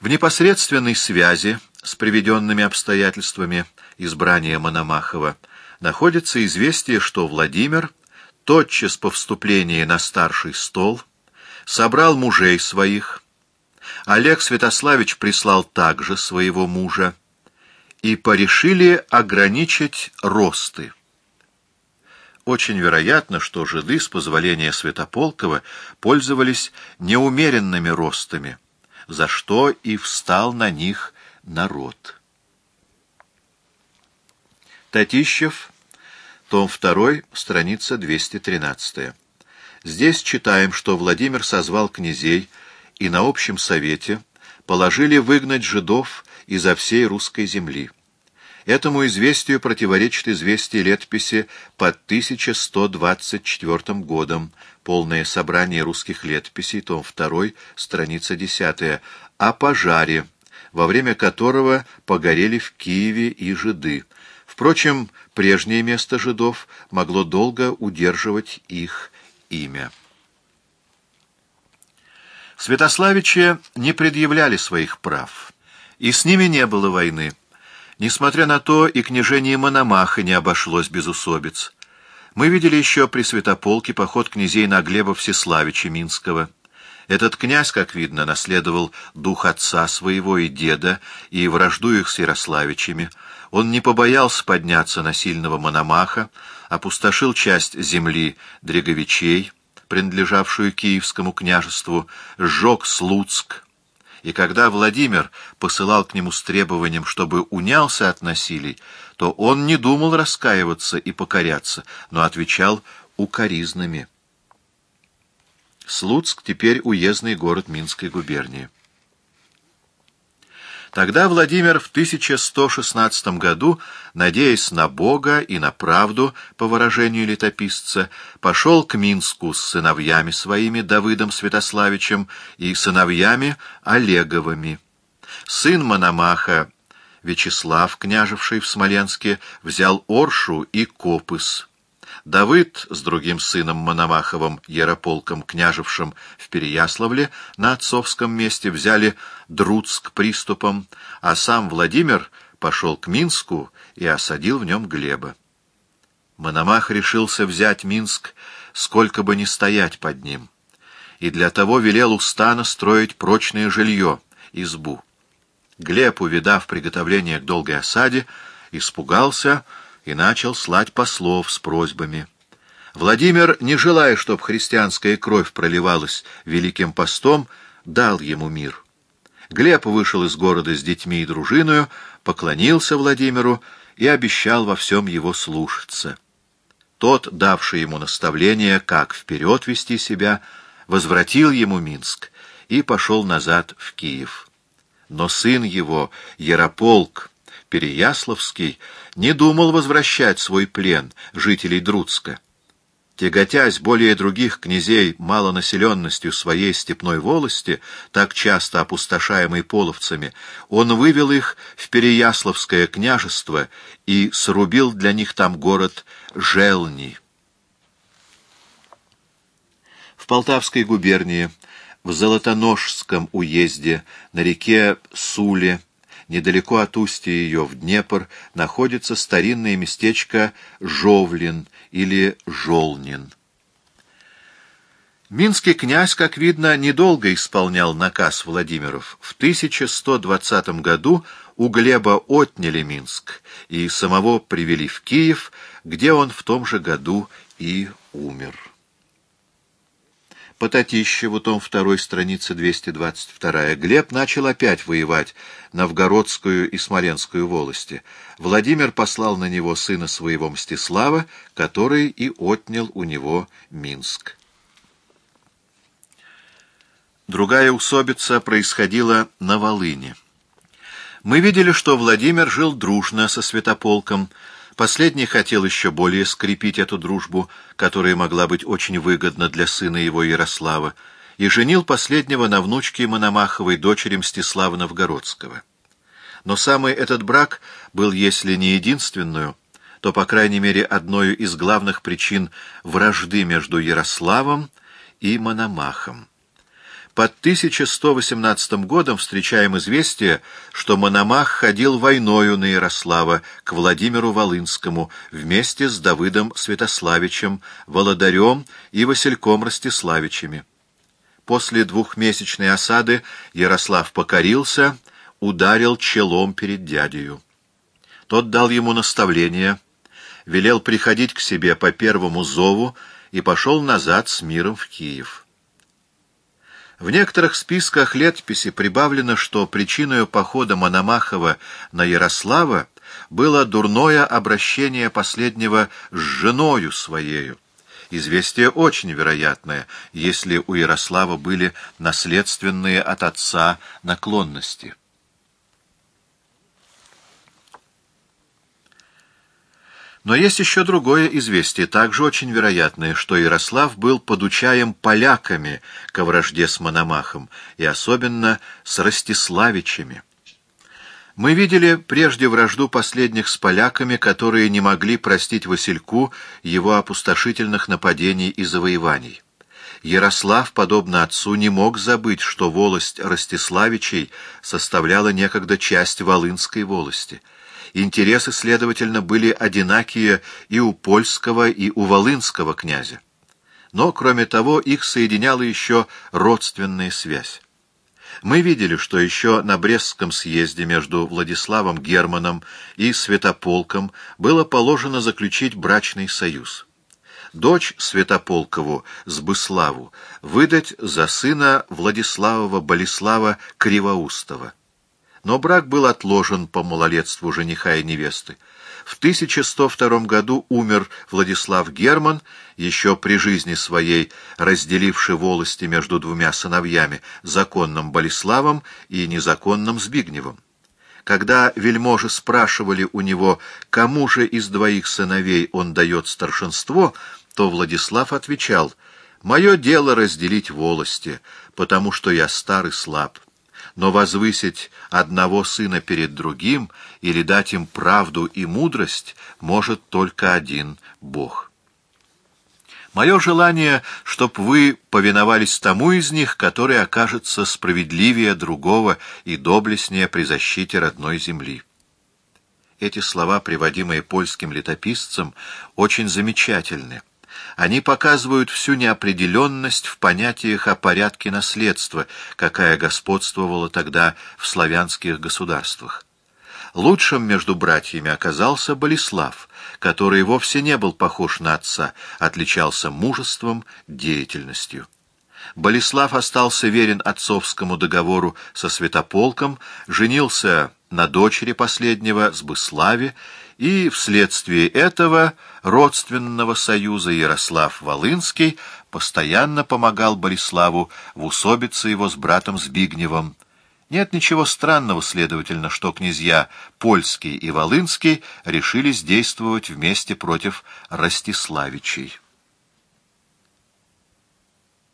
В непосредственной связи с приведенными обстоятельствами избрания Мономахова находится известие, что Владимир тотчас по вступлении на старший стол собрал мужей своих, Олег Святославич прислал также своего мужа, и порешили ограничить росты. Очень вероятно, что жиды, с позволения Святополкова, пользовались неумеренными ростами, за что и встал на них народ. Татищев, том 2, страница 213. Здесь читаем, что Владимир созвал князей и на общем совете положили выгнать жидов изо всей русской земли. Этому известию противоречит известие летописи под 1124 годом, полное собрание русских летописей, том 2, страница 10, о пожаре, во время которого погорели в Киеве и жиды. Впрочем, прежнее место жидов могло долго удерживать их имя. Святославичи не предъявляли своих прав, и с ними не было войны. Несмотря на то, и княжение Мономаха не обошлось без усобиц. Мы видели еще при Святополке поход князей на Глеба Всеславича Минского. Этот князь, как видно, наследовал дух отца своего и деда, и, враждуя их с Ярославичами, он не побоялся подняться на сильного Мономаха, опустошил часть земли Дреговичей, принадлежавшую Киевскому княжеству, сжег Слуцк, и когда Владимир посылал к нему с требованием, чтобы унялся от насилий, то он не думал раскаиваться и покоряться, но отвечал укоризнами. Слуцк теперь уездный город Минской губернии. Тогда Владимир в 1116 году, надеясь на Бога и на правду, по выражению летописца, пошел к Минску с сыновьями своими Давыдом Святославичем и сыновьями Олеговыми. Сын Мономаха, Вячеслав, княжевший в Смоленске, взял Оршу и Копыс. Давыд с другим сыном Мономаховым, Ярополком, княжевшим в Переяславле, на отцовском месте взяли Друцк приступом, а сам Владимир пошел к Минску и осадил в нем Глеба. Мономах решился взять Минск, сколько бы ни стоять под ним, и для того велел у стана строить прочное жилье, избу. Глеб, увидав приготовление к долгой осаде, испугался и начал слать послов с просьбами. Владимир, не желая, чтобы христианская кровь проливалась великим постом, дал ему мир. Глеб вышел из города с детьми и дружиною, поклонился Владимиру и обещал во всем его слушаться. Тот, давший ему наставление, как вперед вести себя, возвратил ему Минск и пошел назад в Киев. Но сын его, Ярополк, Переяславский, не думал возвращать свой плен жителей Друцка. Тяготясь более других князей малонаселенностью своей степной волости, так часто опустошаемой половцами, он вывел их в Переяславское княжество и срубил для них там город Желни. В Полтавской губернии, в Золотоножском уезде, на реке Суле, недалеко от устья ее в Днепр, находится старинное местечко Жовлин или Жолнин. Минский князь, как видно, недолго исполнял наказ Владимиров. В 1120 году у Глеба отняли Минск и самого привели в Киев, где он в том же году и умер. По Татищеву, том 2, страница 222, Глеб начал опять воевать Новгородскую и Смоленскую волости. Владимир послал на него сына своего Мстислава, который и отнял у него Минск. Другая усобица происходила на Волыне. Мы видели, что Владимир жил дружно со Святополком, Последний хотел еще более скрепить эту дружбу, которая могла быть очень выгодна для сына его Ярослава, и женил последнего на внучке Мономаховой дочери Мстислава Новгородского. Но самый этот брак был, если не единственную, то, по крайней мере, одной из главных причин вражды между Ярославом и Мономахом. Под 1118 годом встречаем известие, что Мономах ходил войною на Ярослава к Владимиру Волынскому вместе с Давыдом Святославичем, Володарем и Васильком Ростиславичами. После двухмесячной осады Ярослав покорился, ударил челом перед дядею. Тот дал ему наставление, велел приходить к себе по первому зову и пошел назад с миром в Киев. В некоторых списках летописи прибавлено, что причиной похода Мономахова на Ярослава было дурное обращение последнего с женою своею. Известие очень вероятное, если у Ярослава были наследственные от отца наклонности. Но есть еще другое известие, также очень вероятное, что Ярослав был подучаем поляками ко вражде с Мономахом, и особенно с Ростиславичами. Мы видели прежде вражду последних с поляками, которые не могли простить Васильку его опустошительных нападений и завоеваний. Ярослав, подобно отцу, не мог забыть, что волость Ростиславичей составляла некогда часть Волынской волости — Интересы, следовательно, были одинакие и у польского, и у волынского князя. Но, кроме того, их соединяла еще родственная связь. Мы видели, что еще на Брестском съезде между Владиславом Германом и Святополком было положено заключить брачный союз. Дочь Святополкову, Сбыславу, выдать за сына Владиславова Болеслава Кривоустова но брак был отложен по малолетству жениха и невесты. В 1102 году умер Владислав Герман, еще при жизни своей разделивший волости между двумя сыновьями, законным Болеславом и незаконным Збигневым. Когда вельможи спрашивали у него, кому же из двоих сыновей он дает старшинство, то Владислав отвечал, «Мое дело разделить волости, потому что я стар и слаб» но возвысить одного сына перед другим или дать им правду и мудрость может только один Бог. Мое желание, чтоб вы повиновались тому из них, который окажется справедливее другого и доблестнее при защите родной земли. Эти слова, приводимые польским летописцем, очень замечательны. Они показывают всю неопределенность в понятиях о порядке наследства, какая господствовала тогда в славянских государствах. Лучшим между братьями оказался Болеслав, который вовсе не был похож на отца, отличался мужеством, деятельностью. Болеслав остался верен отцовскому договору со Святополком, женился на дочери последнего, Сбыславе, и вследствие этого родственного союза Ярослав Волынский постоянно помогал Бориславу в усобице его с братом Збигневым. Нет ничего странного, следовательно, что князья Польский и Волынский решились действовать вместе против Ростиславичей.